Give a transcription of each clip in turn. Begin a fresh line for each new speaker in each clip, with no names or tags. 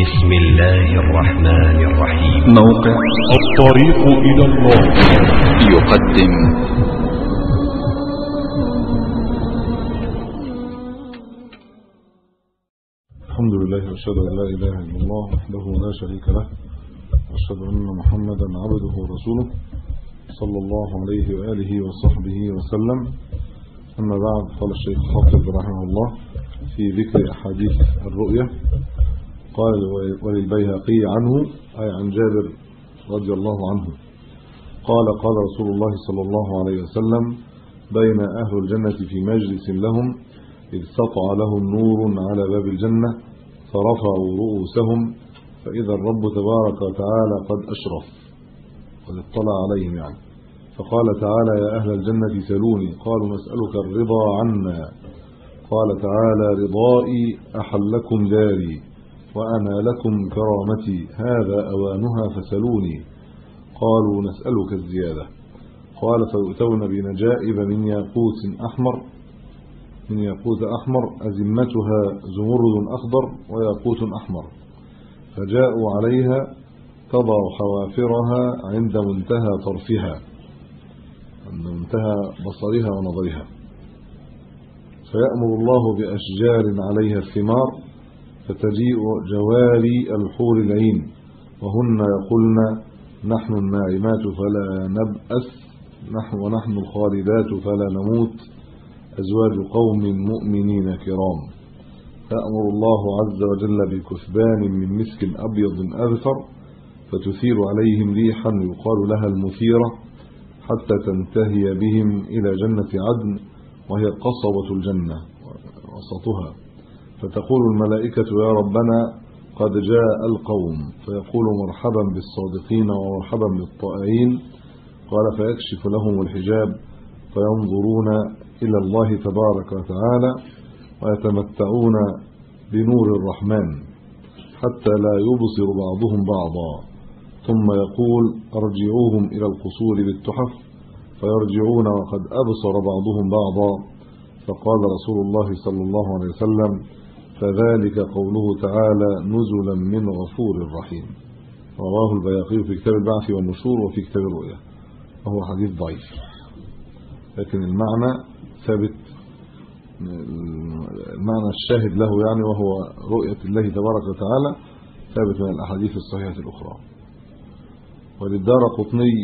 بسم الله الرحمن الرحيم.
موقع الطريق إلى الله.
يقدم.
الحمد لله وأشهد أن لا إله إلا الله وحده لا شريك له. وأشهد أن محمدا عبده ورسوله صلى الله عليه وآله وصحبه وسلم. أما بعد قال الشيخ حافظ رحمه الله في ذكر أحاديث الرؤيا. قال وللبيهقي عنه أي عن جابر رضي الله عنه. قال قال رسول الله صلى الله عليه وسلم بين أهل الجنة في مجلس لهم إذ سطع لهم نور على باب الجنة فرفعوا رؤوسهم فإذا الرب تبارك وتعالى قد أشرف قد اطلع عليهم يعني. فقال تعالى يا أهل الجنة سلوني. قالوا نسألك الرضا عنا. قال تعالى رضائي أحلكم داري. وأنا لكم كرامتي هذا أوانها فسلوني. قالوا نسألك الزيادة. قال فيؤتون بنجائب من ياقوت أحمر. من ياقوت أحمر أزمتها زمرد أخضر وياقوت أحمر. فجاءوا عليها تضع حوافرها عند منتهى طرفها. عند منتهى بصرها ونظرها. فيأمر الله بأشجار عليها الثمار. فتجيء جواري الحور العين وهن يقولن نحن الناعمات فلا نبأس نحن ونحن الخالدات فلا نموت أزواج قوم مؤمنين كرام. فأمر الله عز وجل بكثبان من مسك أبيض أذفر فتثير عليهم ريحا يقال لها المثيرة حتى تنتهي بهم إلى جنة عدن وهي قصبة الجنة وسطها. فتقول الملائكة يا ربنا قد جاء القوم فيقول مرحبا بالصادقين ومرحبا بالطائعين قال فيكشف لهم الحجاب فينظرون إلى الله تبارك وتعالى ويتمتعون بنور الرحمن حتى لا يبصر بعضهم بعضا. ثم يقول أرجعوهم إلى القصور بالتحف فيرجعون وقد أبصر بعضهم بعضا. فقال رسول الله صلى الله عليه وسلم فذلك قوله تعالى نزلا من غفور رحيم. رواه البياقي في كتاب البعث والنشور وفي كتاب الرؤيا. وهو حديث ضعيف. لكن المعنى ثابت. المعنى الشاهد له يعني وهو رؤية الله تبارك وتعالى ثابت من الأحاديث الصحيحة الأخرى. وللدار قطني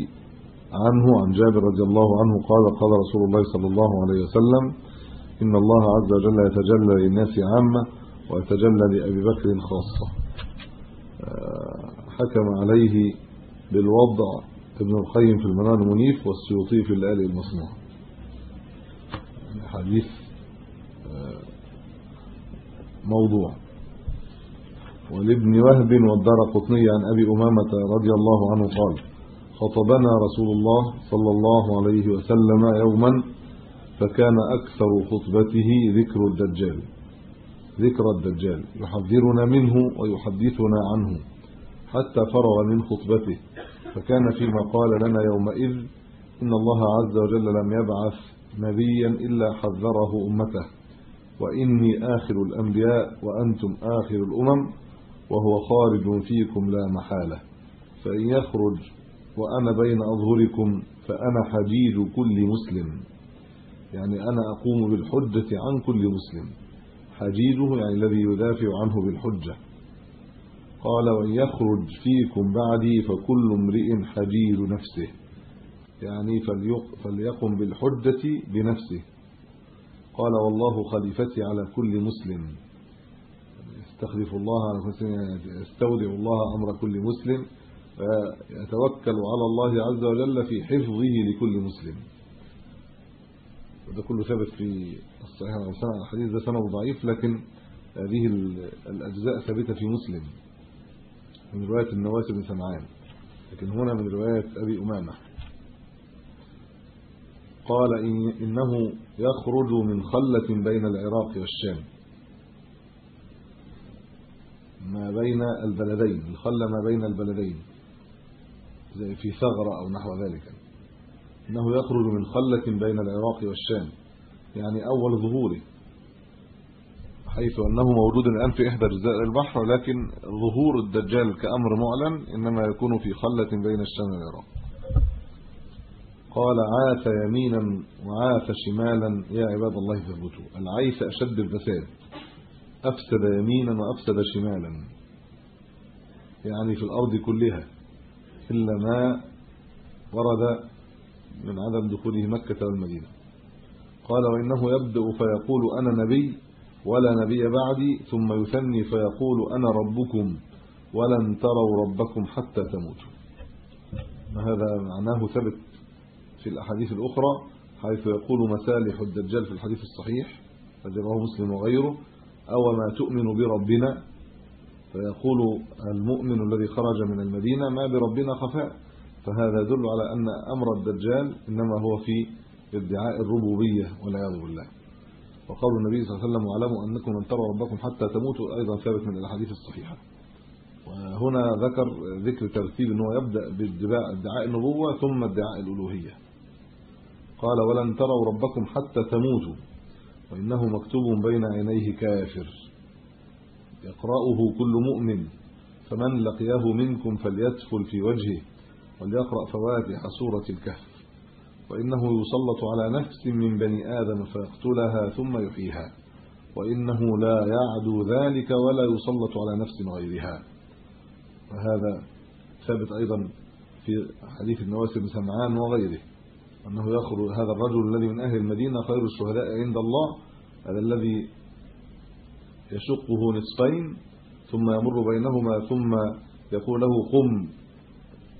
عنه عن جابر رضي الله عنه قال قال رسول الله صلى الله عليه وسلم إن الله عز وجل يتجلى للناس عامة ويتجلى لأبي بكر خاصة. حكم عليه بالوضع ابن القيم في المنار المنيف والسيوطي في الآل المصنوع حديث موضوع. ولابن وهب والدار قطني عن أبي أمامة رضي الله عنه قال خطبنا رسول الله صلى الله عليه وسلم يوما فكان أكثر خطبته ذكر الدجال. ذكر الدجال يحذرنا منه ويحدثنا عنه حتى فرغ من خطبته. فكان فيما قال لنا يومئذ إن الله عز وجل لم يبعث نبيا إلا حذره أمته. وإني آخر الأنبياء وأنتم آخر الأمم وهو خارج فيكم لا محالة. فإن يخرج وأنا بين أظهركم فأنا حجيج كل مسلم. يعني أنا أقوم بالحجة عن كل مسلم. حجيجه يعني الذي يدافع عنه بالحجة. قال وإن يخرج فيكم بعدي فكل امرئ حجيج نفسه. يعني فليقم بالحجة بنفسه. قال والله خليفتي على كل مسلم. يستخلف الله على كل مسلم يستودع الله أمر كل مسلم ويتوكل على الله عز وجل في حفظه لكل مسلم. وده كله ثابت في الصحيح الحديث ده سنة ضعيف لكن هذه الأجزاء ثابتة في مسلم من رواية النواس بن سمعان. لكن هنا من رواية أبي أمامة. قال إن إنه يخرج من خلة بين العراق والشام. ما بين البلدين الخلة ما بين البلدين. زي في ثغرة أو نحو ذلك. إنه يخرج من خلة بين العراق والشام يعني أول ظهوره حيث أنه موجود الآن في إحدى جزائر البحر ولكن ظهور الدجال كأمر معلن إنما يكون في خلة بين الشام والعراق. قال عاث يمينا وعاث شمالا يا عباد الله فاثبتوا العيث أشد الفساد أفسد يمينا وأفسد شمالا. يعني في الأرض كلها إلا ما ورد من عدم دخوله مكة والمدينة. قال وإنه يبدأ فيقول أنا نبي ولا نبي بعدي ثم يثني فيقول أنا ربكم ولن تروا ربكم حتى تموتوا. وهذا معناه ثبت في الأحاديث الأخرى حيث يقول مسالح الدجال في الحديث الصحيح رواه مسلم وغيره أو ما تؤمن بربنا؟ فيقول المؤمن الذي خرج من المدينة ما بربنا خفاء. فهذا يدل على أن أمر الدجال إنما هو في ادعاء الربوبية والعياذ بالله. وقول النبي صلى الله عليه وسلم واعلموا أنكم لن تروا ربكم حتى تموتوا أيضا ثابت من الأحاديث الصحيحة. وهنا ذكر ذكر ترتيب انه يبدأ بادعاء النبوة ثم ادعاء الألوهية. قال ولن تروا ربكم حتى تموتوا وإنه مكتوب بين عينيه كافر. يقرأه كل مؤمن فمن لقيه منكم فليدخل في وجهه. وليقرأ فواتح سورة الكهف. وإنه يسلط على نفس من بني آدم فيقتلها ثم يحييها. وإنه لا يعدو ذلك ولا يسلط على نفس غيرها. وهذا ثابت أيضا في حديث النواس بن سمعان وغيره أنه يخرج هذا الرجل الذي من أهل المدينة خير الشهداء عند الله هذا الذي يشقه نصفين ثم يمر بينهما ثم يقول له قم.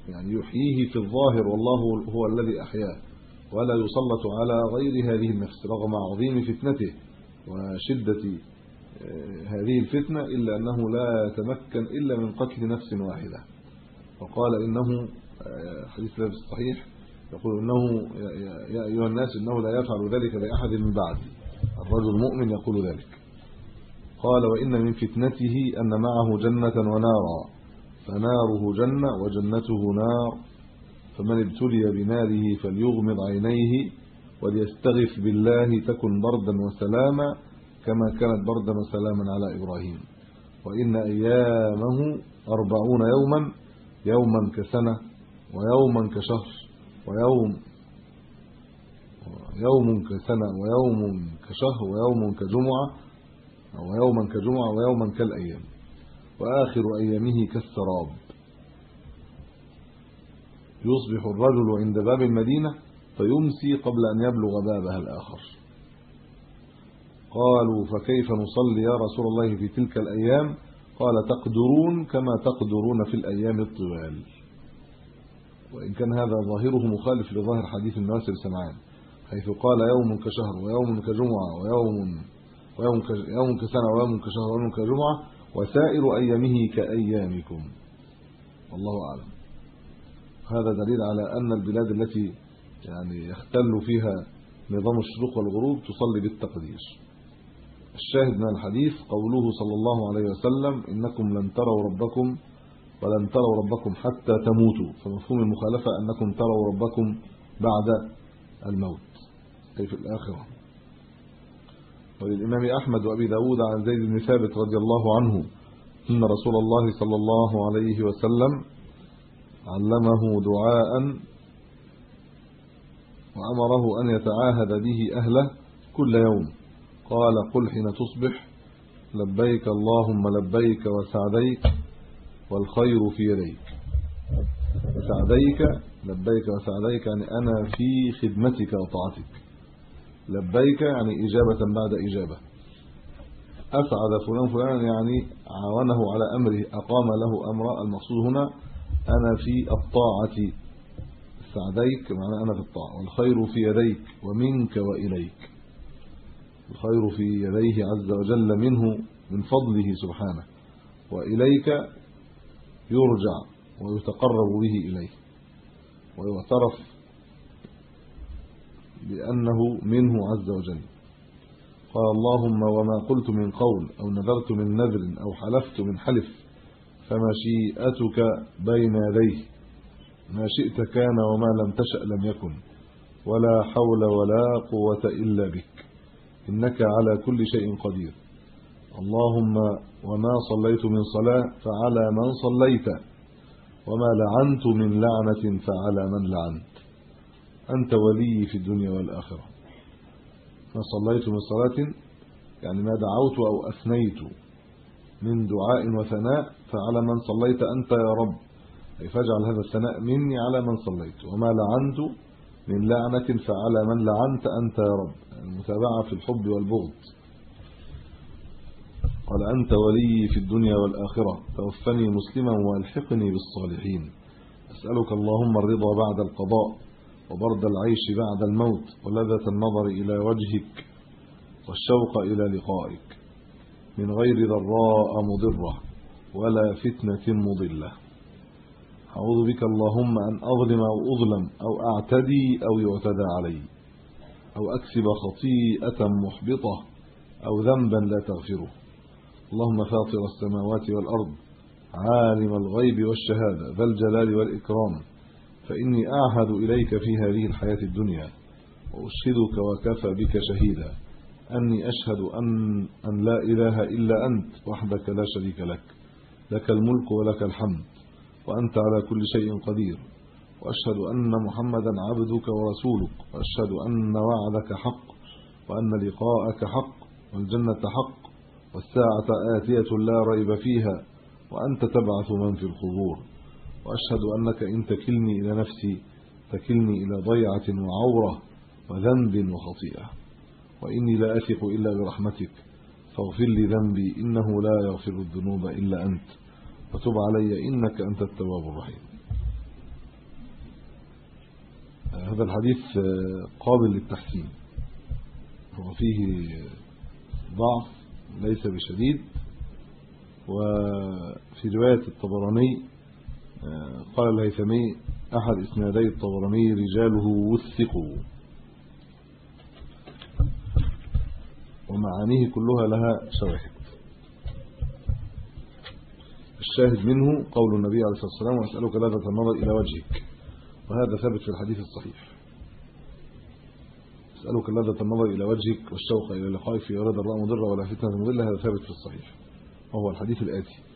يعني يحييه في الظاهر والله هو الذي أحياه ولا يسلط على غير هذه النفس رغم عظيم فتنته وشدة آه، هذه الفتنة إلا أنه لا يتمكن إلا من قتل نفس واحدة. وقال إنه آه، حديث النبي الصحيح يقول إنه يا أيها الناس إنه لا يفعل ذلك لأحد من بعد. الرجل المؤمن يقول ذلك. قال وإن من فتنته أن معه جنة ونارا. فناره جنة وجنته نار فمن ابتلي بناره فليغمض عينيه وليستغف بالله تكن بردا وسلاما كما كانت بردا وسلاما على إبراهيم. وإن أيامه 40 يوما يوما كسنة ويوما كشهر ويوم يوم كسنة ويوم كشهر ويوم كجمعة ويوما كجمعة ويوما كالأيام. وآخر أيامه كالسراب. يصبح الرجل عند باب المدينة فيمسي قبل أن يبلغ بابها الآخر. قالوا فكيف نصلي يا رسول الله في تلك الأيام؟ قال تقدرون كما تقدرون في الأيام الطوال. وإن كان هذا ظاهره مخالف لظاهر حديث الناس سمعان حيث قال يوم كشهر ويوم كجمعة ويوم ويوم يوم كسنة ويوم كشهر ويوم كجمعة وسائر أيامه كأيامكم. والله أعلم. هذا دليل على أن البلاد التي يعني يختل فيها نظام الشروق والغروب تصلي بالتقدير. الشاهد من الحديث قوله صلى الله عليه وسلم إنكم لن تروا ربكم ولن تروا ربكم حتى تموتوا. فمفهوم المخالفة أنكم تروا ربكم بعد الموت. اي في الآخرة؟ وللإمام أحمد وأبي داود عن زيد بن ثابت رضي الله عنه أن رسول الله صلى الله عليه وسلم علمه دعاء وأمره أن يتعاهد به أهله كل يوم. قال قل حين تصبح لبيك اللهم لبيك وسعديك والخير في يديك. سعديك لبيك وسعديك يعني أنا في خدمتك وطاعتك. لبيك يعني إجابة بعد إجابة. اسعد فلان فلان يعني عاونه على أمره أقام له أمر المقصود هنا أنا في الطاعة. سعديك معنى أنا في الطاعة. والخير في يديك ومنك وإليك. الخير في يديه عز وجل منه من فضله سبحانه. وإليك يرجع ويتقرب به إليه. ويعترف بانه منه عز وجل. قال اللهم وما قلت من قول أو نذرت من نذر أو حلفت من حلف فمشيئتك بين يديه. ما شئت كان وما لم تشأ لم يكن ولا حول ولا قوة إلا بك. إنك على كل شيء قدير. اللهم وما صليت من صلاة فعلى من صليت وما لعنت من لعنة فعلى من لعنت. أنت ولي في الدنيا والآخرة. ما صليت من صلاة يعني ما دعوت أو أثنيت من دعاء وثناء فعلى من صليت أنت يا رب. أي فاجعل هذا الثناء مني على من صليت. وما لعنت من لعنة فعلى من لعنت أنت يا رب. المتابعة في الحب والبغض. قال أنت ولي في الدنيا والآخرة. توفني مسلما والحقني بالصالحين. أسألك اللهم الرضا بعد القضاء. وبرد العيش بعد الموت ولذة النظر إلى وجهك والشوق إلى لقائك. من غير ضراء مضرة ولا فتنة مضلة. أعوذ بك اللهم أن أظلم أو أظلم أو أعتدي أو يعتدى علي أو أكسب خطيئة محبطة أو ذنبا لا تغفره. اللهم فاطر السماوات والأرض عالم الغيب والشهادة ذا الجلال والإكرام. فإني أعهد إليك في هذه الحياة الدنيا وأشهدك وكفى بك شهيدا. أني أشهد أن, أن لا إله إلا أنت وحدك لا شريك لك. لك الملك ولك الحمد وأنت على كل شيء قدير. وأشهد أن محمدا عبدك ورسولك. وأشهد أن وعدك حق وأن لقاءك حق والجنة حق والساعة آتية لا ريب فيها وأنت تبعث من في القبور. وأشهد أنك إن تكلني إلى نفسي تكلني إلى ضيعة وعورة وذنب وخطيئة. وإني لا أثق إلا برحمتك. فاغفر لي ذنبي إنه لا يغفر الذنوب إلا أنت. وتب علي إنك أنت التواب الرحيم. هذا الحديث قابل للتحسين. هو فيه ضعف ليس بشديد. وفي رواية الطبراني قال الهيثمي أحد إسنادي الطبراني رجاله وثقوا. ومعانيه كلها لها شواهد. الشاهد منه قول النبي عليه الصلاة والسلام وأسألك لذة النظر إلى وجهك. وهذا ثابت في الحديث الصحيح. أسألك لذة النظر إلى وجهك والشوق إلى لقائك في أراد الرأى مضرة ولا فتنة مضلة هذا ثابت في الصحيح. وهو الحديث الآتي.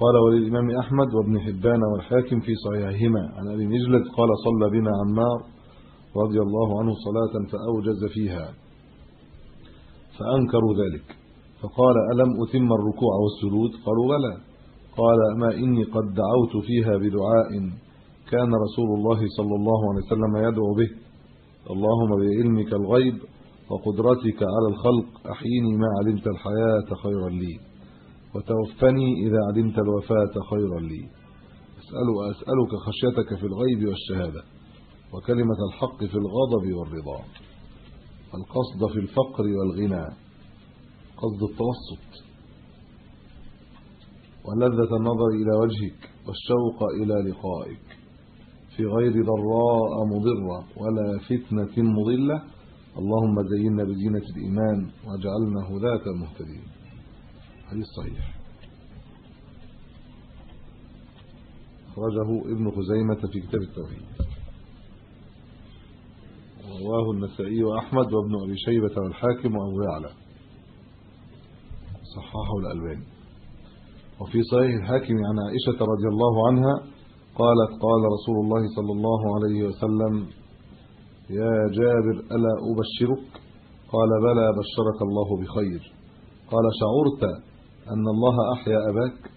قال وللإمام أحمد وابن حبان والحاكم في صحيحهما. عن أبي مجلد قال صلى بنا عمار رضي الله عنه صلاة فأوجز فيها فأنكروا ذلك. فقال ألم أتم الركوع والسجود؟ قالوا بلى. قال ما إني قد دعوت فيها بدعاء كان رسول الله صلى الله عليه وسلم يدعو به. اللهم بعلمك الغيب وقدرتك على الخلق أحيني ما علمت الحياة خيرا لي. وتوفني إذا علمت الوفاة خيرا لي. أسأل أسألك خشيتك في الغيب والشهادة وكلمة الحق في الغضب والرضا. القصد في الفقر والغنى. قصد التوسط. ولذة النظر إلى وجهك والشوق إلى لقائك. في غير ضراء مضرة ولا فتنة مضلة. اللهم زينا بزينة الإيمان واجعلنا هداة مهتدين حديث صحيح. أخرجه ابن خزيمة في كتاب التوحيد. رواه النسائي وأحمد وابن أبي شيبة والحاكم وأبو يعلى. صححه الألباني. وفي صحيح الحاكم عن عائشة رضي الله عنها قالت قال رسول الله صلى الله عليه وسلم يا جابر ألا أبشرك؟ قال بلى بشرك الله بخير. قال شعرت أن الله أحيا أباك؟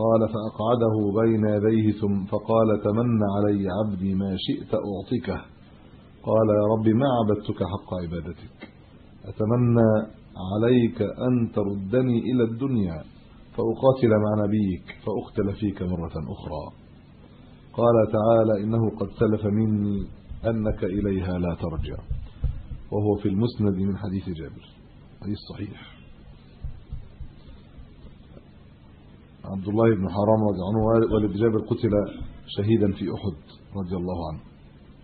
قال فأقعده بين يديه ثم فقال تمنى علي عبدي ما شئت أعطيكه. قال يا رب ما عبدتك حق عبادتك؟ أتمنى عليك أن تردني إلى الدنيا فأقاتل مع نبيك فأقتل فيك مرة أخرى. قال تعالى إنه قد سلف مني أنك إليها لا ترجع. وهو في المسند من حديث جابر. حديث صحيح. عبد الله بن حرام رضي عنه والد جابر قتل شهيدا في أحد رضي الله عنه.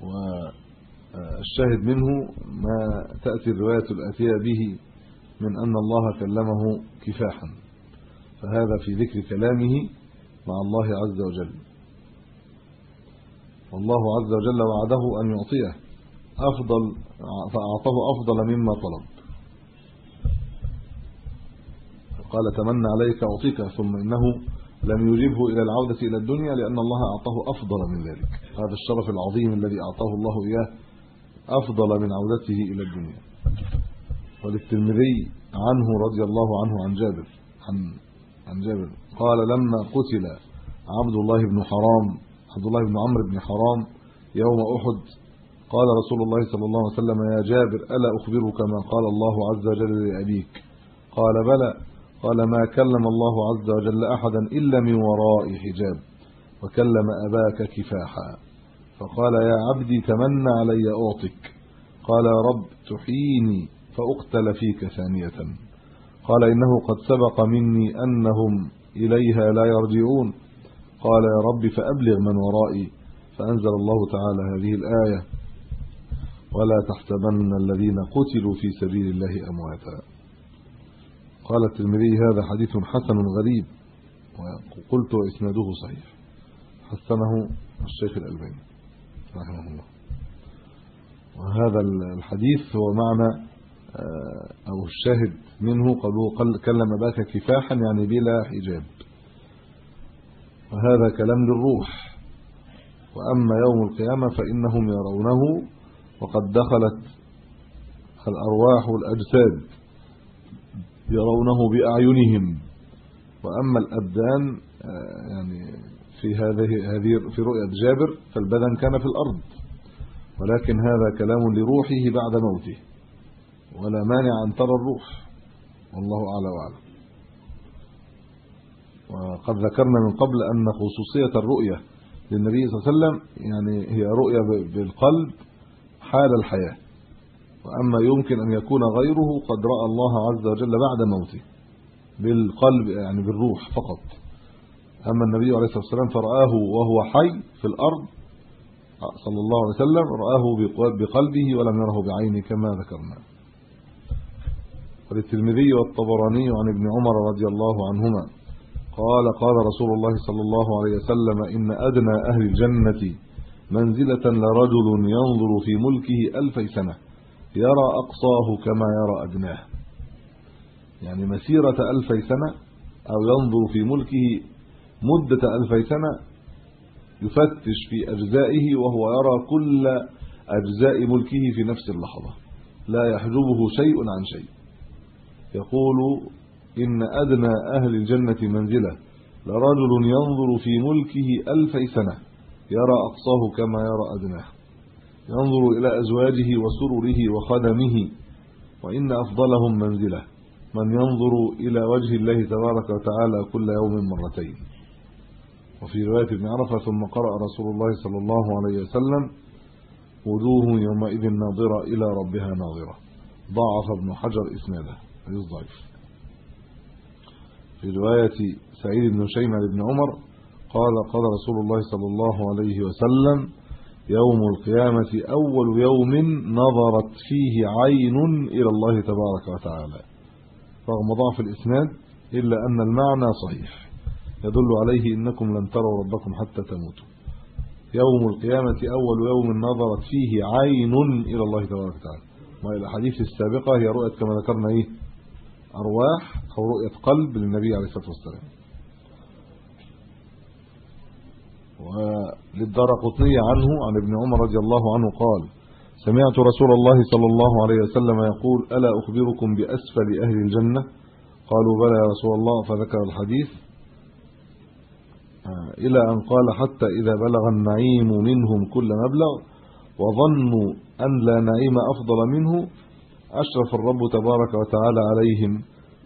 والشاهد منه ما تأتي الرواية الآتية به من أن الله كلمه كفاحا. فهذا في ذكر كلامه مع الله عز وجل. والله عز وجل وعده أن يعطيه أفضل فأعطاه أفضل مما طلب. قال تمنى عليك أعطيك ثم إنه لم يجبه إلى العودة إلى الدنيا لأن الله أعطاه أفضل من ذلك. هذا الشرف العظيم الذي أعطاه الله إياه أفضل من عودته إلى الدنيا. وللترمذي عنه رضي الله عنه عن جابر عن عن جابر قال لما قتل عبد الله بن حرام عبد الله بن عمرو بن حرام يوم أحد قال رسول الله صلى الله عليه وسلم يا جابر ألا أخبرك ما قال الله عز وجل لأبيك؟ قال بلى قال ما كلم الله عز وجل أحدا إلا من وراء حجاب وكلم أباك كفاحا. فقال يا عبدي تمنى علي أعطك. قال يا رب تحييني فأقتل فيك ثانية. قال إنه قد سبق مني أنهم إليها لا يرجعون. قال يا رب فأبلغ من ورائي فأنزل الله تعالى هذه الآية. ولا تحسبن الذين قتلوا في سبيل الله أمواتا. قال الترمذي هذا حديث حسن غريب وقلت إسناده صحيح. حسنه الشيخ الألباني رحمه الله. وهذا الحديث هو معنى آه، أو الشاهد منه قالوا كلم باك كفاحا يعني بلا حجاب. وهذا كلام للروح. وأما يوم القيامة فإنهم يرونه وقد دخلت الأرواح والاجساد يرونه بأعينهم. وأما الأبدان آه، يعني في هذه هذه في رؤية جابر فالبدن كان في الأرض. ولكن هذا كلام لروحه بعد موته. ولا مانع أن ترى الروح. والله أعلى وأعلم. وقد ذكرنا من قبل أن خصوصية الرؤية للنبي صلى الله عليه وسلم يعني هي رؤية بالقلب حال الحياة. وأما يمكن أن يكون غيره قد رأى الله عز وجل بعد موته بالقلب يعني بالروح فقط. أما النبي عليه الصلاة والسلام فرآه وهو حي في الأرض صلى الله عليه وسلم رآه بقلبه ولم يره بعينه كما ذكرنا. وللترمذي والطبراني عن ابن عمر رضي الله عنهما قال قال رسول الله صلى الله عليه وسلم إن أدنى أهل الجنة منزلة لرجل ينظر في ملكه ألف سنة. يرى أقصاه كما يرى أدناه. يعني مسيرة ألف سنة أو ينظر في ملكه مدة ألف سنة يفتش في أجزائه وهو يرى كل أجزاء ملكه في نفس اللحظة. لا يحجبه شيء عن شيء. يقول إن أدنى أهل الجنة منزلة. لرجل ينظر في ملكه ألف سنة. يرى أقصاه كما يرى أدناه. ينظر إلى أزواجه وسرره وخدمه وإن أفضلهم منزلة من ينظر إلى وجه الله تبارك وتعالى كل يوم مرتين. وفي رواية ابن عرفة ثم قرأ رسول الله صلى الله عليه وسلم وجوه يومئذ ناظرة إلى ربها ناظرة. ضعف ابن حجر إسناده حديث ضعيف. في رواية سعيد بن شيم عن ابن عمر قال قال رسول الله صلى الله عليه وسلم يوم القيامة أول يوم نظرت فيه عين إلى الله تبارك وتعالى. رغم ضعف الإسناد إلا أن المعنى صحيح. يدل عليه إنكم لن تروا ربكم حتى تموتوا. يوم القيامة أول يوم نظرت فيه عين إلى الله تبارك وتعالى. ما الاحاديث السابقة هي رؤية كما ذكرنا إيه؟ أرواح أو رؤية قلب للنبي عليه الصلاة والسلام. وللدرقطني عنه عن ابن عمر رضي الله عنه قال سمعت رسول الله صلى الله عليه وسلم يقول ألا أخبركم بأسفل أهل الجنة؟ قالوا بلى يا رسول الله. فذكر الحديث إلى أن قال حتى إذا بلغ النعيم منهم كل مبلغ وظنوا أن لا نعيم أفضل منه أشرف الرب تبارك وتعالى عليهم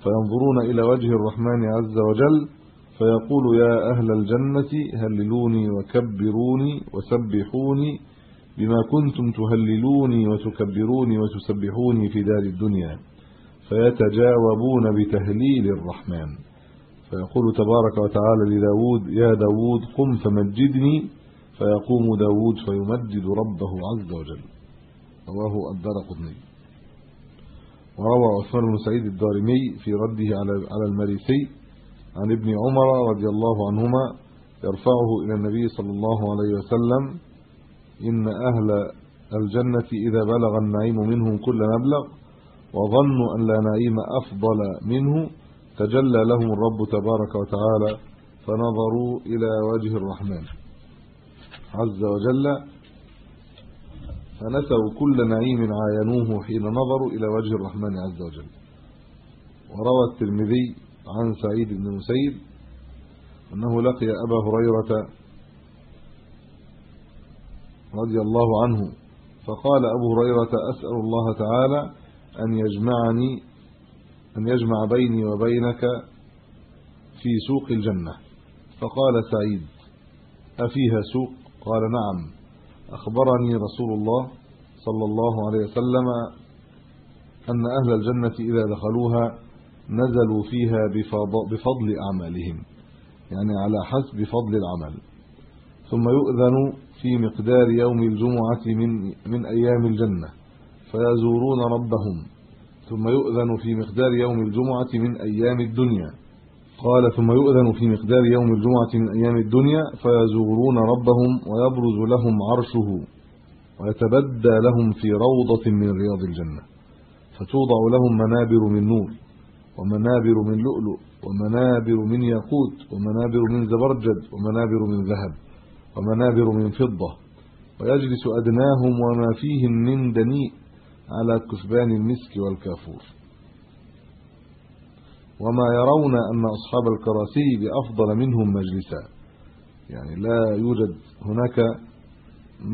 فينظرون إلى وجه الرحمن عز وجل فيقول يا أهل الجنة هللوني وكبروني وسبحوني بما كنتم تهللوني وتكبروني وتسبحوني في دار الدنيا فيتجاوبون بتهليل الرحمن. فيقول تبارك وتعالى لداود يا داود قم فمجدني. فيقوم داود فيمجد ربه عز وجل. رواه الدارقطني وروى عثمان بن سعيد الدارمي في رده على على المريسي. عن ابن عمر رضي الله عنهما يرفعه إلى النبي صلى الله عليه وسلم إن أهل الجنة إذا بلغ النعيم منهم كل مبلغ وظنوا أن لا نعيم أفضل منه تجلى لهم الرب تبارك وتعالى فنظروا إلى وجه الرحمن. عز وجل فنسوا كل نعيم عاينوه حين نظروا إلى وجه الرحمن عز وجل. وروى الترمذي عن سعيد بن المسيب أنه لقي أبا هريرة رضي الله عنه فقال أبو هريرة أسأل الله تعالى أن يجمعني أن يجمع بيني وبينك في سوق الجنة. فقال سعيد أفيها سوق؟ قال نعم. أخبرني رسول الله صلى الله عليه وسلم أن أهل الجنة إذا دخلوها نزلوا فيها بفضل أعمالهم يعني على حسب فضل العمل. ثم يؤذن في مقدار يوم الجمعة من من أيام الجنة فيزورون ربهم. ثم يؤذن في مقدار يوم الجمعة من أيام الدنيا. قال ثم يؤذن في مقدار يوم الجمعة من أيام الدنيا فيزورون ربهم ويبرز لهم عرشه ويتبدى لهم في روضة من رياض الجنة فتوضع لهم منابر من نور. ومنابر من لؤلؤ ومنابر من ياقوت ومنابر من زبرجد ومنابر من ذهب ومنابر من فضة. ويجلس أدناهم وما فيهم من دنيء على كثبان المسك والكافور. وما يرون أن أصحاب الكراسي بأفضل منهم مجلسا. يعني لا يوجد هناك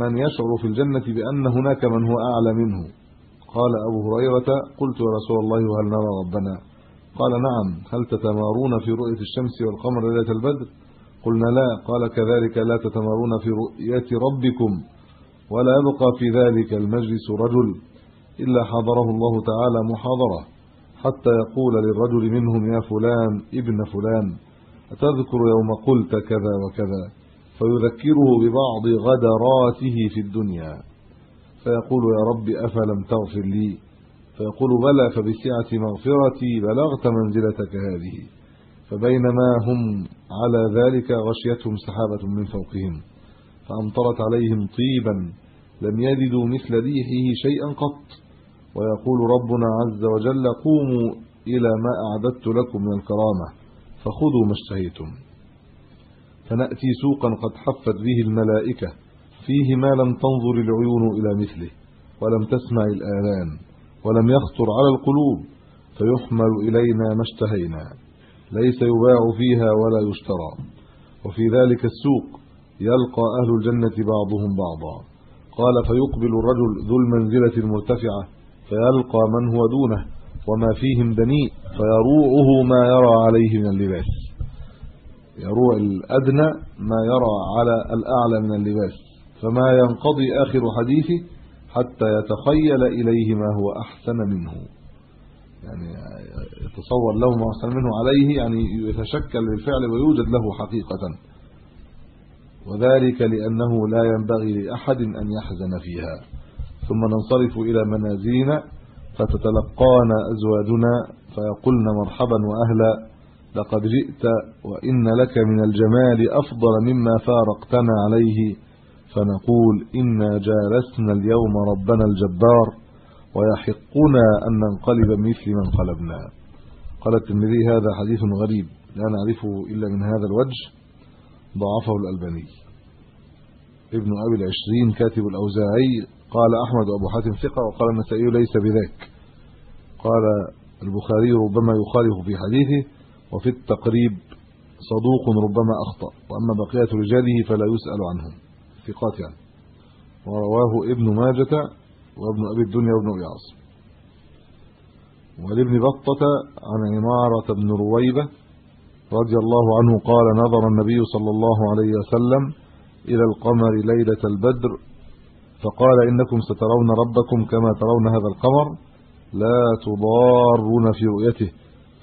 من يشعر في الجنة بأن هناك من هو أعلى منه. قال أبو هريرة قلت يا رسول الله وهل نرى ربنا؟ قال نعم هل تتمارون في رؤية الشمس والقمر ليلة البدر؟ قلنا لا قال كذلك لا تتمارون في رؤية ربكم ولا يبقى في ذلك المجلس رجل إلا حضره الله تعالى محاضرة حتى يقول للرجل منهم يا فلان ابن فلان أتذكر يوم قلت كذا وكذا؟ فيذكره ببعض غدراته في الدنيا. فيقول يا رب أفلم تغفر لي؟ فيقول بلى فبسعة مغفرتي بلغت منزلتك هذه. فبينما هم على ذلك غشيتهم سحابة من فوقهم فأمطرت عليهم طيبا لم يجدوا مثل ريحه شيئا قط. ويقول ربنا عز وجل قوموا إلى ما أعددت لكم من الكرامة فخذوا ما اشتهيتم. فنأتي سوقا قد حفت به الملائكة فيه ما لم تنظر العيون إلى مثله ولم تسمع الآذان ولم يخطر على القلوب فيحمل إلينا ما اشتهينا. ليس يباع فيها ولا يشترى. وفي ذلك السوق يلقى أهل الجنة بعضهم بعضا. قال فيقبل الرجل ذو المنزلة المرتفعة فيلقى من هو دونه وما فيهم دنيء فيروعه ما يرى عليه من اللباس. يروع الأدنى ما يرى على الأعلى من اللباس. فما ينقضي آخر حديثه حتى يتخيل إليه ما هو أحسن منه. يعني يتصور له ما أحسن منه عليه يعني يتشكل بالفعل ويوجد له حقيقة. وذلك لأنه لا ينبغي لأحد أن يحزن فيها. ثم ننصرف إلى منازلنا فتتلقانا أزواجنا فيقولن مرحبا وأهلا لقد جئت وإن لك من الجمال أفضل مما فارقتنا عليه فنقول إنا جالسنا اليوم ربنا الجبار ويحقنا أن ننقلب مثل من قلبنا. قال الترمذي هذا حديث غريب لا نعرفه إلا من هذا الوجه. ضعفه الألباني. ابن أبي العشرين كاتب الأوزاعي قال أحمد وأبو حاتم ثقة وقال النسائي ليس بذاك. قال البخاري ربما يخالف في حديثه وفي التقريب صدوق ربما أخطأ. وأما بقية رجاله فلا يسأل عنهم. ثقات يعني ورواه ابن ماجة وابن أبي الدنيا وابن أبي عاصم. ولابن بطة عن عمارة بن رويبة رضي الله عنه قال نظر النبي صلى الله عليه وسلم إلى القمر ليلة البدر فقال إنكم سترون ربكم كما ترون هذا القمر لا تضارون في رؤيته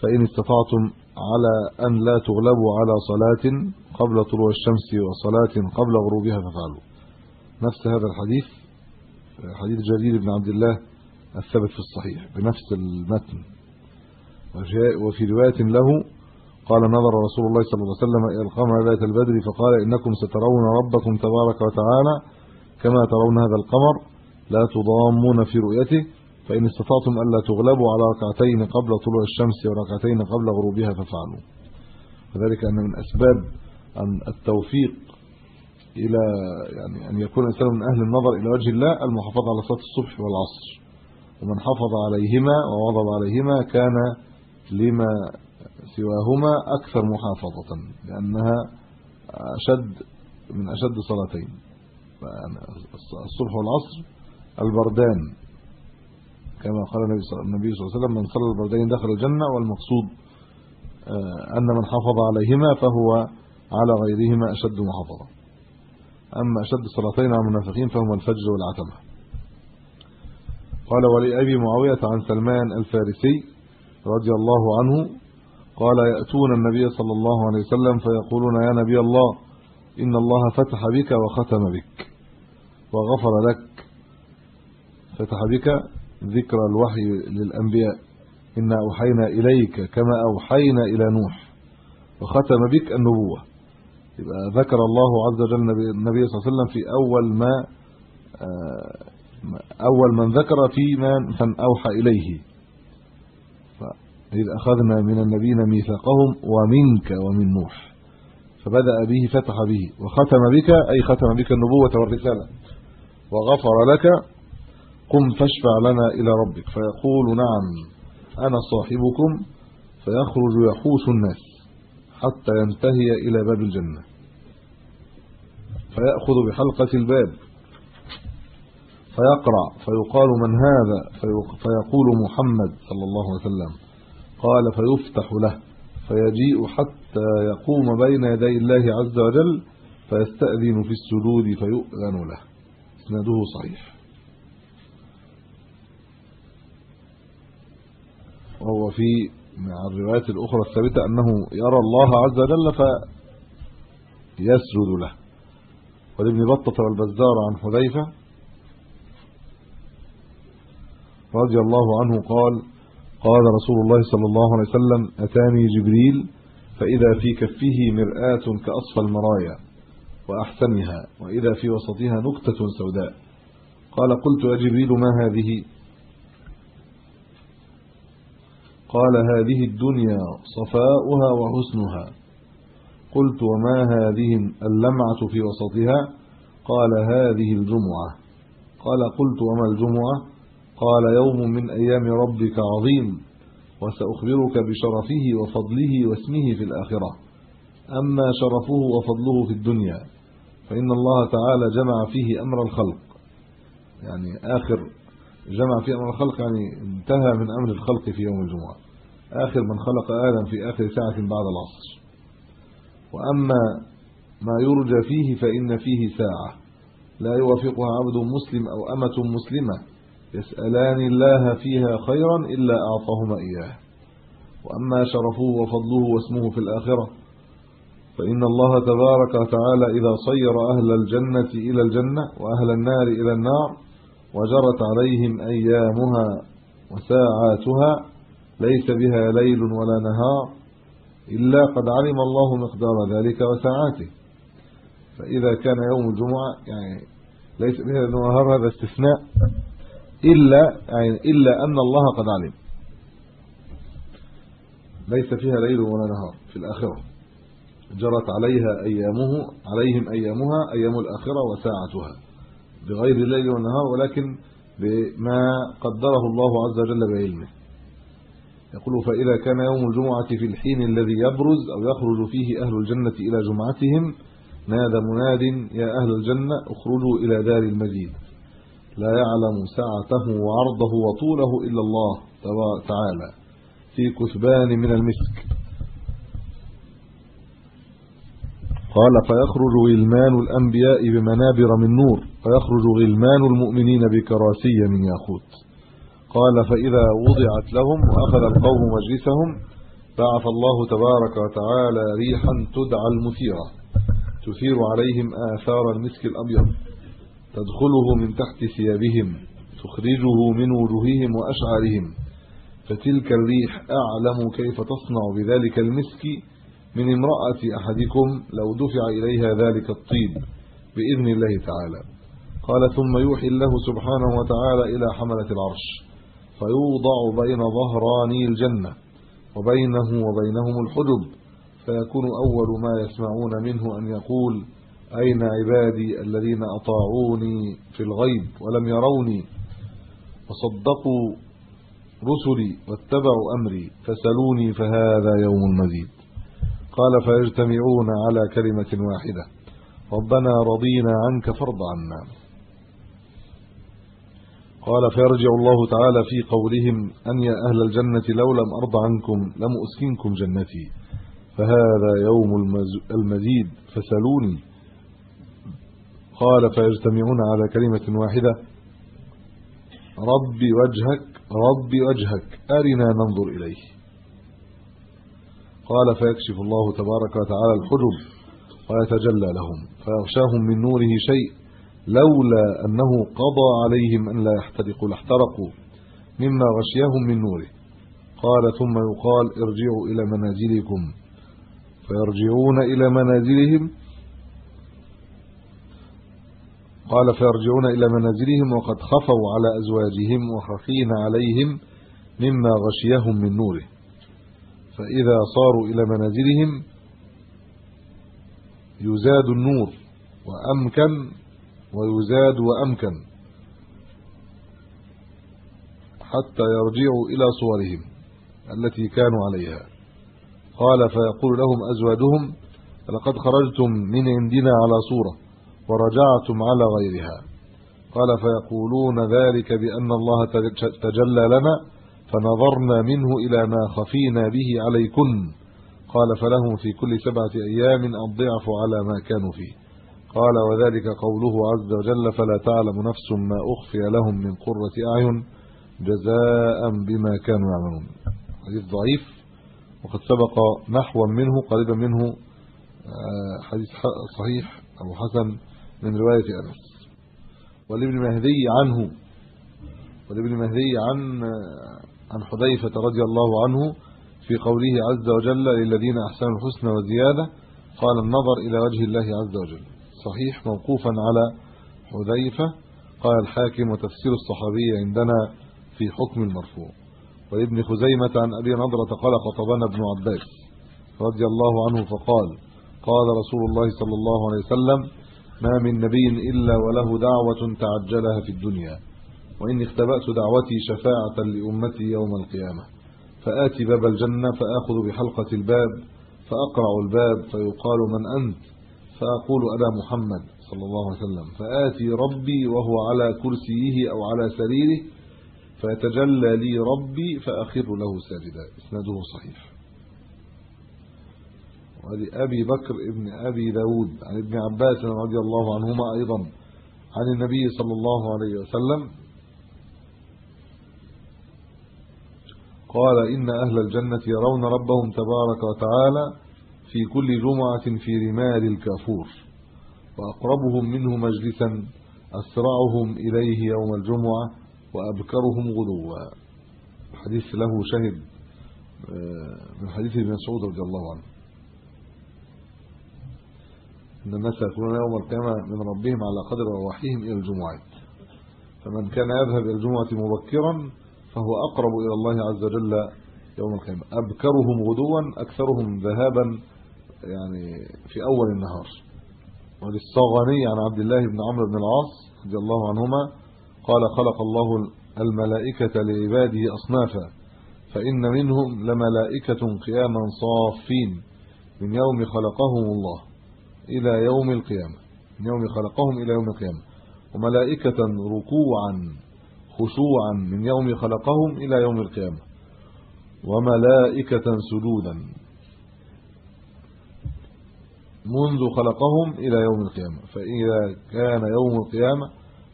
فإن استطعتم على أن لا تغلبوا على صلاة قبل طلوع الشمس وصلاة قبل غروبها ففعلوا نفس هذا الحديث حديث جرير بن عبد الله الثابت في الصحيح بنفس المتن. وفي رواية له قال نظر رسول الله صلى الله عليه وسلم إلى القمر ليلة البدر فقال إنكم سترون ربكم تبارك وتعالى كما ترون هذا القمر لا تضامون في رؤيته. فإن استطعتم ألا تغلبوا على ركعتين قبل طلوع الشمس وركعتين قبل غروبها فافعلوا. وذلك أن من أسباب أن التوفيق إلى يعني أن يكون الإنسان من أهل النظر إلى وجه الله المحافظة على صلاة الصبح والعصر. ومن حافظ عليهما وواظب عليهما كان لما سواهما أكثر محافظة لأنها أشد من أشد صلاتين. الصبح والعصر البردان. كما قال النبي صلى الله عليه وسلم من صلى البردين دخل الجنة والمقصود آه، أن من حافظ عليهما فهو على غيرهما أشد محافظة. أما أشد الصلاتين على المنافقين فهم الفجر والعتمة. قال ولي أبي معاوية عن سلمان الفارسي رضي الله عنه قال يأتون النبي صلى الله عليه وسلم فيقولون يا نبي الله إن الله فتح بك وختم بك وغفر لك. فتح بك ذكر الوحي للأنبياء. إنا أوحينا إليك كما أوحينا إلى نوح وختم بك النبوة. يبقى ذكر الله عز وجل النبي صلى الله عليه وسلم في أول ما آه، أول من ذكر في من أوحى إليه. فإذ أخذنا من النبيين ميثاقهم ومنك ومن نوح. فبدأ به فتح به وختم بك أي ختم بك النبوة والرسالة. وغفر لك قم فاشفع لنا إلى ربك. فيقول نعم أنا صاحبكم. فيخرج يحوش الناس حتى ينتهي إلى باب الجنة. فيأخذ بحلقة الباب. فيقرع فيقال من هذا؟ فيقول محمد صلى الله عليه وسلم. قال فيفتح له. فيجيء حتى يقوم بين يدي الله عز وجل. فيستأذن في السجود فيؤذن له. إسناده صحيح. وهو في مع الروايات الأخرى الثابتة أنه يرى الله عز وجل فيسجد له. ولابن بطة والبزار عن حذيفة رضي الله عنه قال قال رسول الله صلى الله عليه وسلم أتاني جبريل فإذا في كفه مرآة كأصفى المرايا وأحسنها وإذا في وسطها نكتة سوداء. قال قلت يا جبريل ما هذه؟ قال هذه الدنيا صفاؤها وحسنها. قلت وما هذه اللمعة في وسطها؟ قال هذه الجمعة. قال قلت وما الجمعة؟ قال يوم من أيام ربك عظيم وسأخبرك بشرفه وفضله واسمه في الآخرة. أما شرفه وفضله في الدنيا فإن الله تعالى جمع فيه أمر الخلق يعني آخر جمع فيه أمر الخلق يعني انتهى من أمر الخلق في يوم الجمعة. آخر من خلق آدم في آخر ساعة بعد العصر. وأما ما يرجى فيه فإن فيه ساعة. لا يوافقها عبد مسلم أو أمة مسلمة يسألان الله فيها خيرا إلا أعطاهما إياه. وأما شرفه وفضله واسمه في الآخرة فإن الله تبارك وتعالى إذا صير أهل الجنة إلى الجنة وأهل النار إلى النار وجرت عليهم أيامها وساعاتها ليس بها ليل ولا نهار إلا قد علم الله مقدار ذلك وساعاته. فإذا كان يوم الجمعة يعني ليس بها نهار هذا استثناء إلا يعني إلا أن الله قد علم. ليس فيها ليل ولا نهار في الآخرة. جرت عليها أيامه عليهم أيامها أيام الآخرة وساعتها. بغير الليل والنهار ولكن بما قدره الله عز وجل بعلمه. يقول فإذا كان يوم الجمعة في الحين الذي يبرز أو يخرج فيه أهل الجنة إلى جمعتهم نادى مناد يا أهل الجنة اخرجوا إلى دار المجيد. لا يعلم سعته وعرضه وطوله إلا الله تعالى في كثبان من المسك. قال فيخرج غلمان الأنبياء بمنابر من نور ويخرج غلمان المؤمنين بكراسي من ياقوت قال فإذا وضعت لهم وأخذ القوم مجلسهم بعث الله تبارك وتعالى ريحا تدعى المثيرة تثير عليهم آثار المسك الأبيض تدخله من تحت ثيابهم تخرجه من وجوههم وأشعارهم فتلك الريح أعلم كيف تصنع بذلك المسك من امرأة أحدكم لو دفع إليها ذلك الطيب بإذن الله تعالى. قال ثم يوحي الله سبحانه وتعالى إلى حملة العرش فيوضع بين ظهراني الجنة وبينه وبينهم الحجب فيكون أول ما يسمعون منه أن يقول أين عبادي الذين أطاعوني في الغيب ولم يروني؟ وصدقوا رسلي واتبعوا أمري فسلوني فهذا يوم المزيد. قال فيجتمعون على كلمة واحدة. ربنا رضينا عنك فرض عنا. قال فيرجع الله تعالى في قولهم أن يا أهل الجنة لو لم أرض عنكم لم أسكنكم جنتي. فهذا يوم المزيد. فسلوني قال فيجتمعون على كلمة واحدة. ربي وجهك ربي وجهك أرنا ننظر إليه. قال فيكشف الله تبارك وتعالى الحجب ويتجلى لهم فيغشاهم من نوره شيء لولا أنه قضى عليهم أن لا يحترقوا لاحترقوا مما غشيهم من نوره. قال ثم يقال ارجعوا إلى منازلكم. فيرجعون إلى منازلهم؟ قال فيرجعون إلى منازلهم وقد خفوا على أزواجهم وخفين عليهم مما غشيهم من نوره. فإذا صاروا إلى منازلهم يزاد النور وأمكن ويزاد وأمكن حتى يرجعوا إلى صورهم التي كانوا عليها. قال فيقول لهم أزواجهم لقد خرجتم من عندنا على صورة ورجعتم على غيرها. قال فيقولون ذلك بأن الله تجلى لنا فنظرنا منه إلى ما خفينا به عليكن. قال فلهم في كل سبعة أيام الضعف على ما كانوا فيه. قال وذلك قوله عز وجل فلا تعلم نفس ما أخفي لهم من قرة أعين جزاء بما كانوا يعملون. حديث ضعيف وقد سبق نحوا منه قريبا منه آه، حديث صحيح أبو حسن من رواية أنس. ولابن مهدي عنه ولابن مهدي عن عن حذيفة رضي الله عنه في قوله عز وجل للذين أحسنوا الحسنى وزيادة قال النظر إلى وجه الله عز وجل. صحيح موقوفا على حذيفة قال الحاكم وتفسير الصحابي عندنا في حكم المرفوع وابن خزيمة عن أبي نضرة قال خطبنا ابن عباس رضي الله عنه فقال قال رسول الله صلى الله عليه وسلم ما من نبي إلا وله دعوة تعجلها في الدنيا. وإني اختبأت دعوتي شفاعة لأمتي يوم القيامة. فآتي باب الجنة فآخذ بحلقة الباب فأقرع الباب فيقال من أنت؟ فأقول أنا محمد صلى الله عليه وسلم. فآتي ربي وهو على كرسيه أو على سريره فيتجلى لي ربي فأخر له ساجدا. إسناده صحيح. ولأبي بكر ابن أبي داود عن ابن عباس رضي الله عنهما أيضا عن النبي صلى الله عليه وسلم. قال إن أهل الجنة يرون ربهم تبارك وتعالى في كل جمعة في رمال الكافور وأقربهم منه مجلسا أسرعهم إليه يوم الجمعة وأبكرهم غدوا. حديث له شهد آه، من حديث ابن مسعود رضي الله عنه. إن الناس يكونون يوم القيامة من ربهم على قدر رواحهم إلى الجمعات فمن كان يذهب إلى الجمعة مبكرا فهو أقرب إلى الله عز وجل يوم القيامة. أبكرهم غدوا أكثرهم ذهابا يعني في أول النهار. وللصغني عن عبد الله بن عمرو بن العاص رضي الله عنهما قال خلق الله الملائكة لعباده اصنافا فإن منهم لملائكة قياما صافين. من يوم خلقهم الله إلى يوم القيامة. من يوم خلقهم إلى يوم القيامة. وملائكة ركوعا. خشوعا من يوم خلقهم إلى يوم القيامة. وملائكة سجودا منذ خلقهم إلى يوم القيامة. فإذا كان يوم القيامة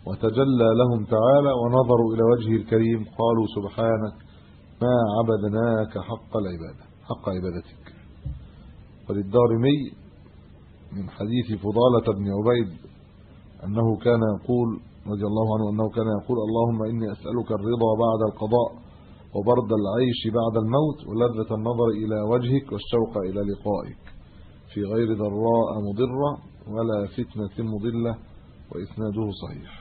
وتجلى لهم تعالى ونظروا إلى وجهه الكريم قالوا سبحانك ما عبدناك حق العبادة حق عبادتك. وللدارمي من حديث فضالة بن عبيد أنه كان يقول رضي الله عنه أنه كان يقول اللهم إني أسألك الرضا بعد القضاء وبرد العيش بعد الموت ولذة النظر إلى وجهك والشوق إلى لقائك. في غير ضراء مضرة ولا فتنة مضلة وإسناده صحيح.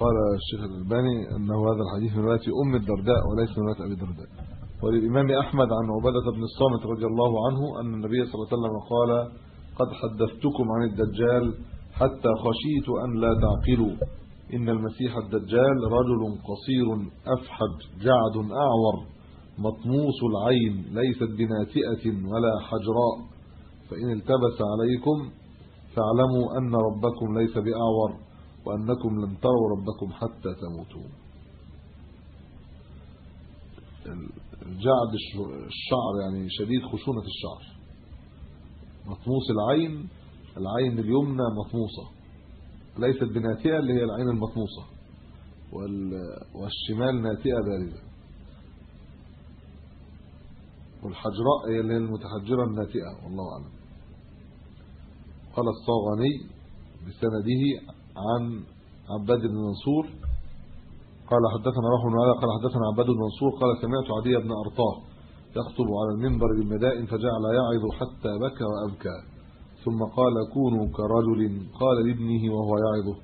قال الشيخ الألباني أنه هذا الحديث من رواية أم الدرداء وليس من رواية أبي الدرداء. وللإمام أحمد عن عبادة بن الصامت رضي الله عنه أن النبي صلى الله عليه وسلم قال قد حدثتكم عن الدجال حتى خشيت أن لا تعقلوا. إن المسيح الدجال رجل قصير أفحج جعد أعور مطموس العين ليست بناتئة ولا حجراء. فإن التبس عليكم فاعلموا أن ربكم ليس بأعور وأنكم لن تروا ربكم حتى تموتوا الجعد الشعر يعني شديد خشونة الشعر. مطموس العين العين اليمنى مطموسة ليست بناتئة اللي هي العين المطموسة والشمال ناتئة بارزة والحجراء هي اللي هي المتحجرة الناتئة والله أعلم. قال الصاغني بسنده عن عباد بن منصور قال حدثنا روح بن قال حدثنا عباد بن منصور قال سمعت عدي بن أرطاه يخطب على المنبر بالمدائن فجعل يعظ حتى بكى وأبكى. ثم قال كونوا كرجل قال لابنه وهو يعظه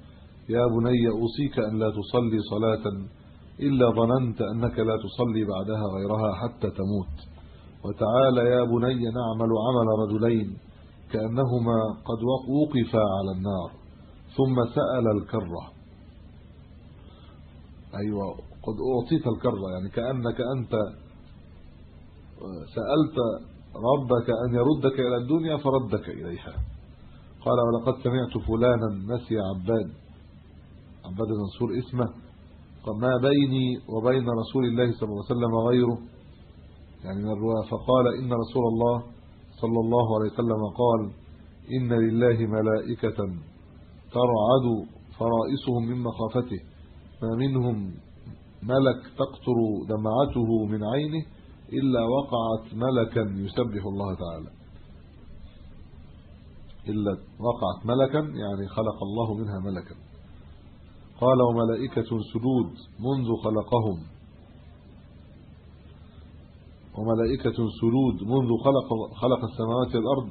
يا بني أوصيك أن لا تصلي صلاة إلا ظننت أنك لا تصلي بعدها غيرها حتى تموت. وتعالى يا بني نعمل عمل رجلين كأنهما قد وقفا على النار ثم سأل الكرة. أيوه قد أعطيت الكرة يعني كأنك أنت سألت ربك أن يردك إلى الدنيا فردك إليها. قال ولقد سمعت فلانا نسي عباد. عباد منصور اسمه. ما بيني وبين رسول الله صلى الله عليه وسلم غيره؟ يعني من الروايه فقال إن رسول الله صلى الله عليه وسلم قال إن لله ملائكة ترعد فرائسهم من مخافته ما منهم ملك تقطر دمعته من عينه إلا وقعت ملكا يسبح الله تعالى. إلا وقعت ملكا يعني خلق الله منها ملكا. قال وملائكة سجود منذ خلقهم. وملائكة سجود منذ خلق خلق السماوات والأرض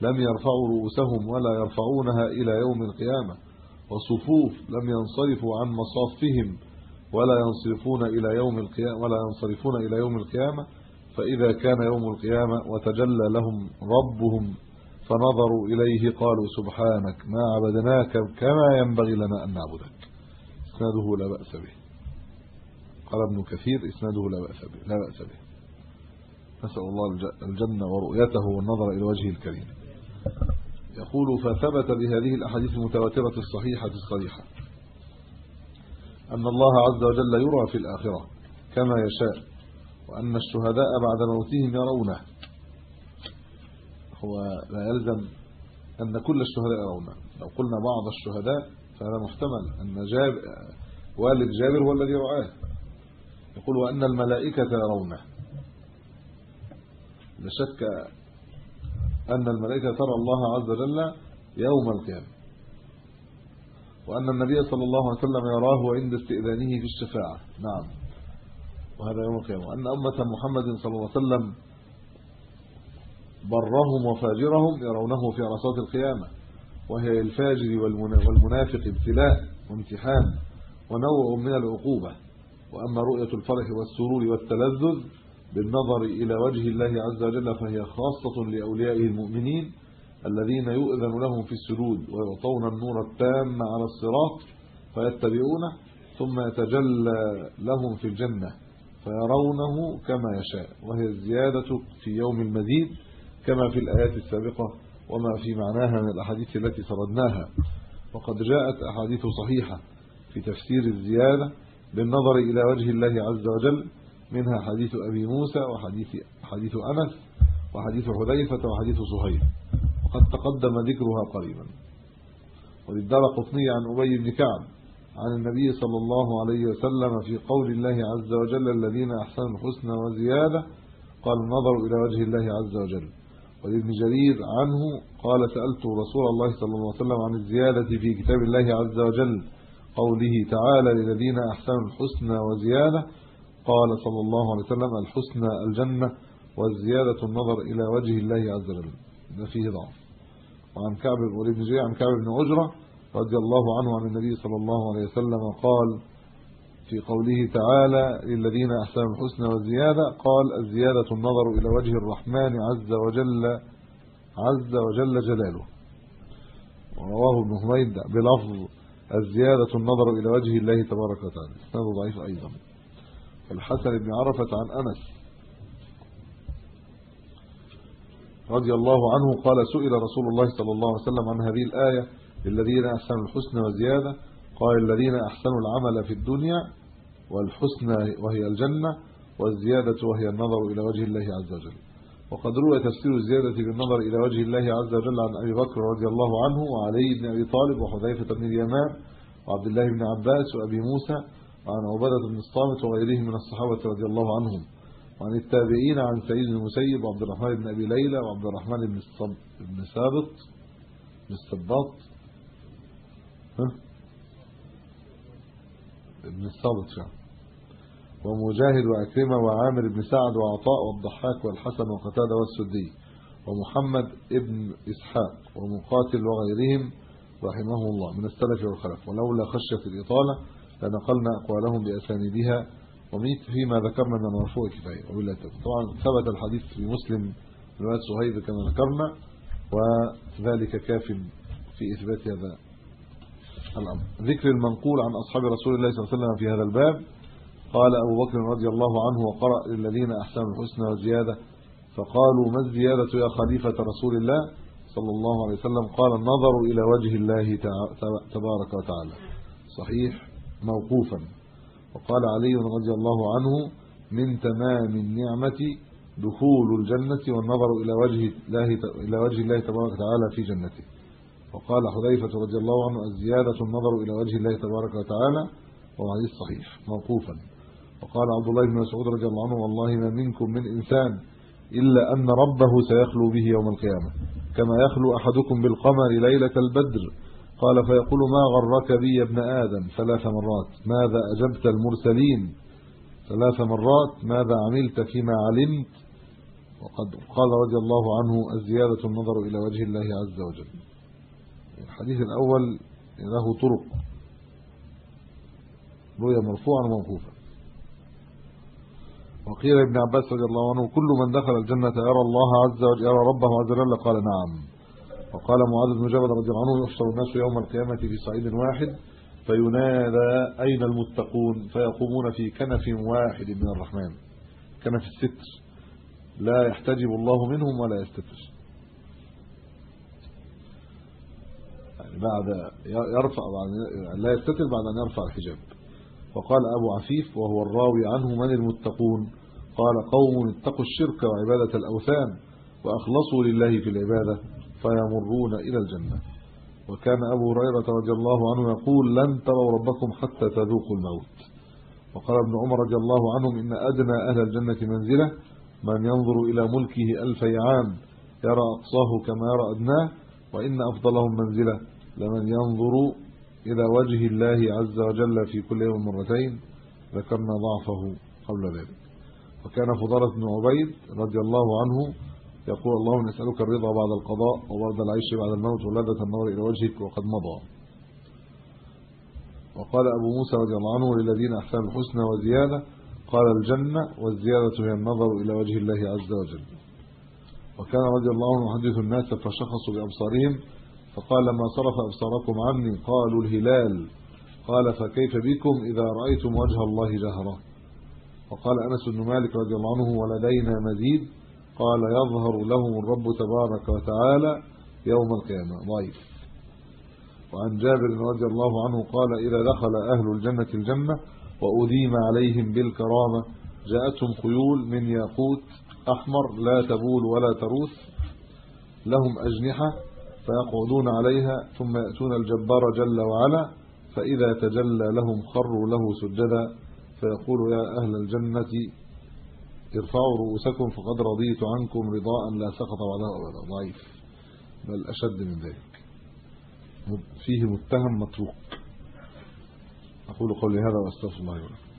لم يرفعوا رؤوسهم ولا يرفعونها إلى يوم القيامة. وصفوف لم ينصرفوا عن مصافهم ولا ينصرفون إلى يوم القيامة ولا ينصرفون إلى يوم القيامة. فإذا كان يوم القيامة وتجلى لهم ربهم فنظروا إليه قالوا سبحانك ما عبدناك كما ينبغي لنا أن نعبدك. إسناده لا بأس به. قال ابن كثير إسناده لا بأس به. لا بأس به. نسأل الله الجنة ورؤيته والنظر إلى وجهه الكريم. يقول فثبت بهذه الأحاديث المتواترة الصحيحة الصريحة أن الله عز وجل يرى في الآخرة كما يشاء. وأن الشهداء بعد موتهم يرونه. هو لا يلزم أن كل الشهداء يرونه. لو قلنا بعض الشهداء فهذا محتمل أن جاب والد جابر هو الذي رآه. يقول وأن الملائكة يرونه. لا شك أن الملائكة ترى الله عز وجل يوم القيامة. وأن النبي صلى الله عليه وسلم يراه عند استئذانه في الشفاعة. نعم. وهذا يوم القيامة. وان أمة محمد صلى الله عليه وسلم برهم وفاجرهم يرونه في عرصات القيامة وهي الفاجر والمنافق ابتلاء وامتحان ونوع من العقوبة. وأما رؤية الفرح والسرور والتلذذ بالنظر إلى وجه الله عز وجل فهي خاصة لاوليائه المؤمنين الذين يؤذن لهم في السجود ويعطون النور التام على الصراط فيتبعونه ثم يتجلى لهم في الجنة. فيرونه كما يشاء. وهي الزيادة في يوم المزيد كما في الآيات السابقة وما في معناها من الأحاديث التي سردناها. وقد جاءت أحاديث صحيحة في تفسير الزيادة بالنظر إلى وجه الله عز وجل منها حديث أبي موسى وحديث حديث أنس وحديث حذيفة وحديث صهيب. وقد تقدم ذكرها قريبا. وللدار قطني عن أبي بن كعب عن النبي صلى الله عليه وسلم في قول الله عز وجل الذين أحسنوا الحسنى وزيادة قال النظر إلى وجه الله عز وجل. ولابن جرير عنه قال سألت رسول الله صلى الله عليه وسلم عن الزيادة في كتاب الله عز وجل. قوله تعالى للذين أحسنوا الحسنى وزيادة قال صلى الله عليه وسلم الحسنى الجنة والزيادة النظر إلى وجه الله عز وجل. ده فيه ضعف. وعن كعب بن جرير عن كعب بن عجرة رضي الله عنه عن النبي صلى الله عليه وسلم قال في قوله تعالى للذين أحسنوا الحسنى والزيادة قال الزيادة النظر إلى وجه الرحمن عز وجل عز وجل جلاله. ورواه ابن حميد بلفظ الزيادة النظر إلى وجه الله تبارك وتعالى. هذا ضعيف أيضا. الحسن بن عرفة عن أنس رضي الله عنه قال سئل رسول الله صلى الله عليه وسلم عن هذه الآية للذين أحسنوا الحسنى وزيادة. قال الذين أحسنوا العمل في الدنيا والحسنى وهي الجنة والزيادة وهي النظر إلى وجه الله عز وجل. وقد روى تفسير الزيادة بالنظر إلى وجه الله عز وجل عن أبي بكر رضي الله عنه وعلي بن أبي طالب وحذيفة بن اليمان وعبد الله بن عباس وأبي موسى وعن عبادة بن الصامت وغيرهم من الصحابة رضي الله عنهم وعن التابعين عن سعيد بن المسيب وعبد الرحمن بن أبي ليلى وعبد الرحمن بن الصب بن ثابت بن السباط ابن الصابت فعلا ومجاهد وعكرمه وعامر بن سعد وعطاء والضحاك والحسن وقتادة والسدي ومحمد ابن إسحاق ومقاتل وغيرهم رحمه الله. من السلف والخلف. ولولا خشية الإطالة لنقلنا أقوالهم بأسانيدها وميت فيما ذكرنا من مرفوع كفايه طبعا ثبت الحديث في مسلم رواية صهيب كما ذكرنا وذلك كاف في إثبات هذا الأمر. ذكر المنقول عن أصحاب رسول الله صلى الله عليه وسلم في هذا الباب. قال أبو بكر رضي الله عنه وقرأ للذين أحسنوا الحسنى والزيادة. فقالوا ما الزيادة يا خليفة رسول الله صلى الله عليه وسلم؟ قال النظر إلى وجه الله تبارك وتعالى. صحيح موقوفا. وقال علي رضي الله عنه من تمام النعمة دخول الجنة والنظر إلى وجه الله إلى وجه الله تبارك وتعالى في جنته. وقال حذيفة رضي الله عنه الزيادة النظر إلى وجه الله تبارك وتعالى وهو حديث صحيح موقوفا. وقال عبد الله بن مسعود رضي الله عنه والله ما منكم من إنسان إلا أن ربه سيخلو به يوم القيامة كما يخلو أحدكم بالقمر ليلة البدر. قال فيقول ما غرك بي يا ابن آدم ثلاث مرات؟ ماذا أجبت المرسلين ثلاث مرات؟ ماذا عملت فيما علمت؟ وقد قال رضي الله عنه الزيادة النظر إلى وجه الله عز وجل. الحديث الأول له طرق. روي مرفوعا وموقوفا. وقيل ابن عباس رضي الله عنه كل من دخل الجنة يرى الله عز وجل يرى ربه عز وجل. قال نعم. وقال معاذ بن جبل رضي الله عنه يحشر الناس يوم القيامة في صعيد واحد فينادى أين المتقون؟ فيقومون في كنف واحد من الرحمن. كنف الستر. لا يحتجب الله منهم ولا يستتر. بعد يرفع بعد لا يستتر بعد أن يرفع الحجاب. وقال أبو عفيف وهو الراوي عنه من المتقون؟ قال قوم اتقوا الشرك وعبادة الأوثان وأخلصوا لله في العبادة فيمرون إلى الجنة. وكان أبو هريرة رضي الله عنه يقول لن تروا ربكم حتى تذوقوا الموت. وقال ابن عمر رضي الله عنهم إن أدنى أهل الجنة منزلة من ينظر إلى ملكه ألف عام يرى أقصاه كما يرى أدناه وإن أفضلهم منزلة. لمن ينظر إلى وجه الله عز وجل في كل يوم مرتين ذكرنا ضعفه قبل ذلك. وكان فضالة بن عبيد رضي الله عنه يقول اللهم نسألك الرضا بعد القضاء وبرد العيش بعد الموت ولذة النظر إلى وجهك وقد مضى. وقال أبو موسى رضي الله عنه للذين أحسنوا الحسنى وزيادة قال الجنة والزيادة هي النظر إلى وجه الله عز وجل. وكان رضي الله عنه يحدث الناس فشخصوا بأبصارهم فقال لما صرف أبصاركم عني؟ قالوا الهلال. قال فكيف بكم إذا رأيتم وجه الله جهرا؟ وقال أنس بن مالك رضي الله عنه ولدينا مزيد. قال يظهر لهم الرب تبارك وتعالى يوم القيامة. ضعيف وعن جابر رضي الله عنه قال إذا دخل أهل الجنة الجنه واذيم عليهم بالكرامة جاءتهم خيول من ياقوت أحمر لا تبول ولا تروث لهم أجنحة فيقعدون عليها ثم يأتون الجبار جل وعلا فإذا تجلى لهم خروا له سجدا فيقول يا أهل الجنة ارفعوا رؤوسكم فقد رضيت عنكم رضاء لا سقط بعده ابدا ضعيف. بل أشد من ذلك. فيه متهم متروك. أقول قولي هذا وأستغفر الله لي